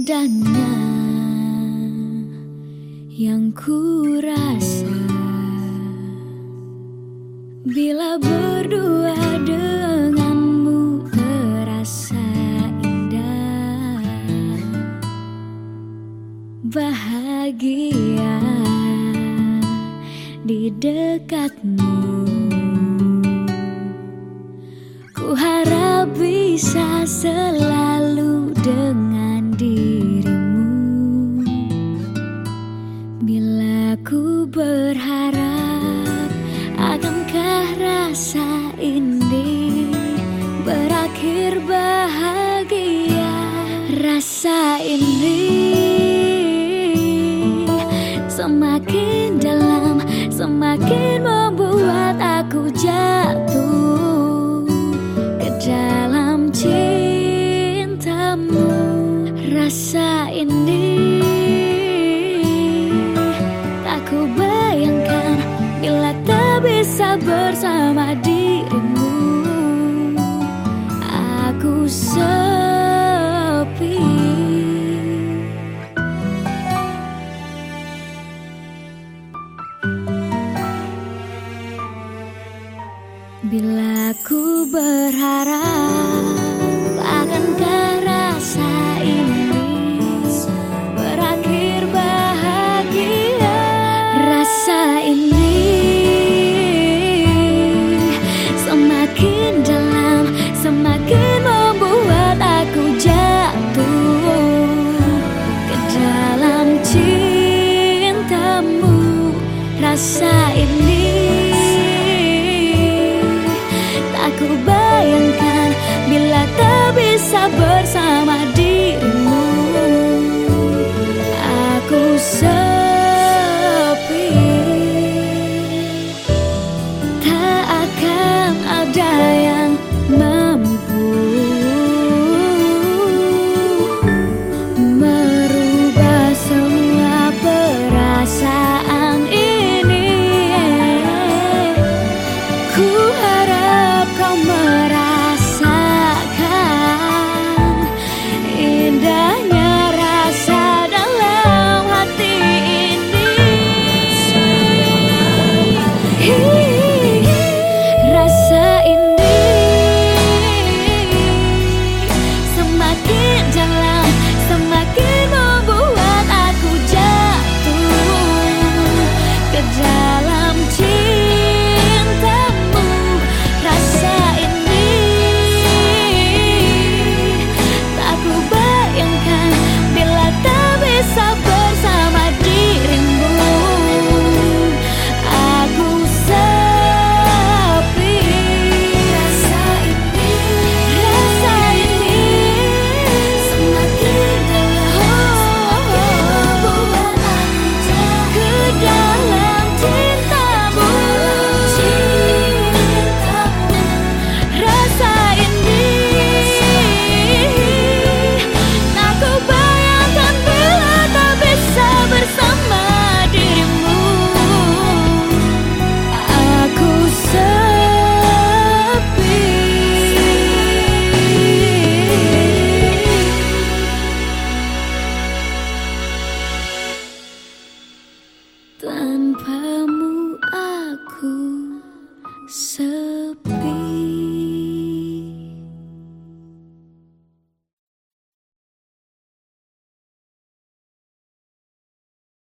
indahnya yang ku rasa bila berdua denganmu terasa indah. Bahagia di dekatmu. Ku harap bisa selalu rasa ini berakhir bahagia. Rasa ini semakin dalam semakin membuat aku jatuh ke dalam cintamu. Rasa bersama dirimu. Aku sepi. Bila ku berharap akankah rasa ini berakhir bahagia. Rasa ini akan ada yang